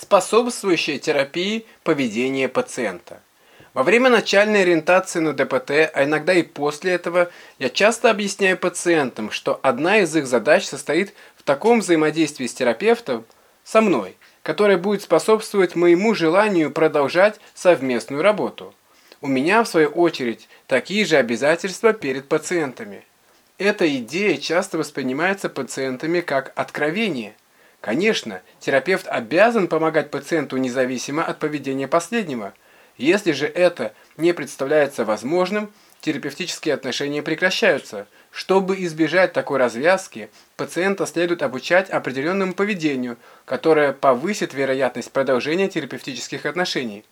способствующая терапии поведения пациента. Во время начальной ориентации на ДПТ, а иногда и после этого, я часто объясняю пациентам, что одна из их задач состоит в таком взаимодействии с терапевтом, со мной, которое будет способствовать моему желанию продолжать совместную работу. У меня, в свою очередь, такие же обязательства перед пациентами. Эта идея часто воспринимается пациентами как откровение. Конечно, терапевт обязан помогать пациенту независимо от поведения последнего. Если же это не представляется возможным, терапевтические отношения прекращаются. Чтобы избежать такой развязки, пациента следует обучать определенному поведению, которое повысит вероятность продолжения терапевтических отношений.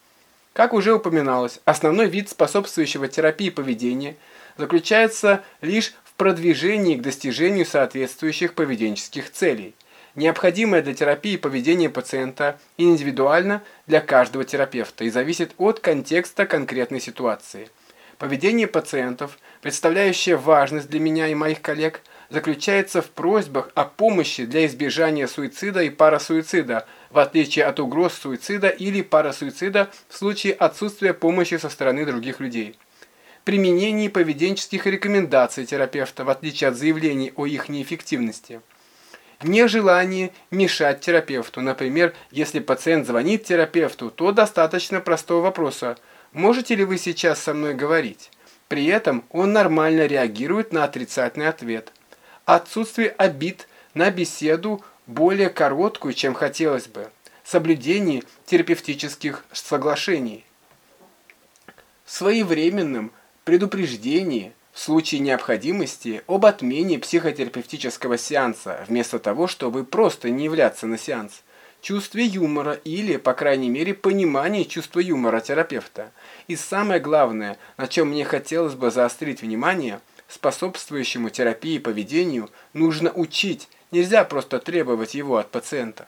Как уже упоминалось, основной вид способствующего терапии поведения заключается лишь в продвижении к достижению соответствующих поведенческих целей – необходимое для терапии поведение пациента индивидуально для каждого терапевта и зависит от контекста конкретной ситуации. Поведение пациентов, представляющее важность для меня и моих коллег, заключается в просьбах о помощи для избежания суицида и парасуицида, в отличие от угроз суицида или парасуицида в случае отсутствия помощи со стороны других людей. Применение поведенческих рекомендаций терапевта, в отличие от заявлений о их неэффективности – нежелание мешать терапевту. Например, если пациент звонит терапевту, то достаточно простого вопроса «Можете ли вы сейчас со мной говорить?». При этом он нормально реагирует на отрицательный ответ. Отсутствие обид на беседу более короткую, чем хотелось бы. Соблюдение терапевтических соглашений. Своевременным предупреждение в случае необходимости об отмене психотерапевтического сеанса, вместо того, чтобы просто не являться на сеанс, чувстве юмора или, по крайней мере, понимание чувства юмора терапевта. И самое главное, на чем мне хотелось бы заострить внимание, способствующему терапии поведению, нужно учить, нельзя просто требовать его от пациента.